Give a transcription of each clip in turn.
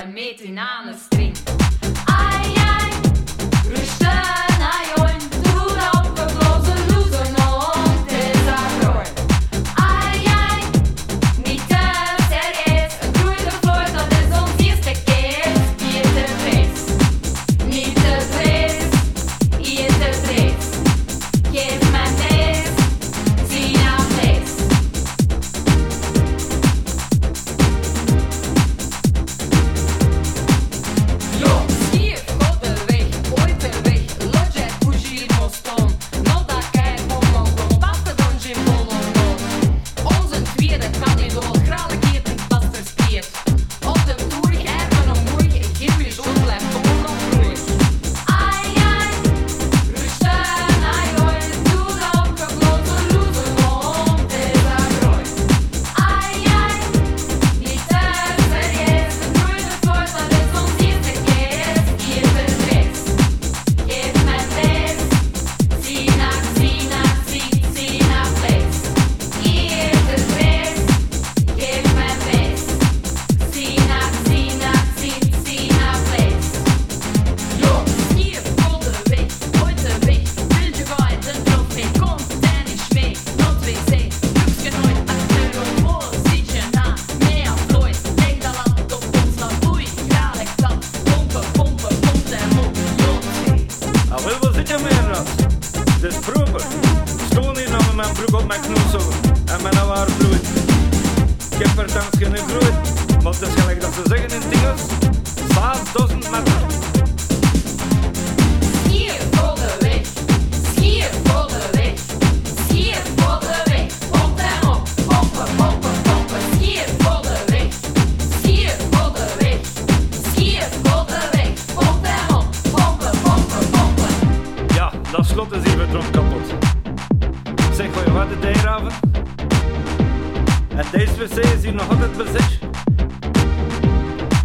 zwei Meter aan de String. Ai, ai, Rüsten. kom mijn knoesel en mijn haar bloed. Ik heb er thans geen groeit, want het is gelijk dat ze zeggen in Tingels, zaad dozen meter. En deze wc is hier nog altijd bezit.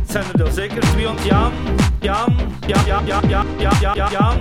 Zijn er dan zeker 200 jaar? Ja, ja, ja, ja, ja, ja, ja, ja, ja.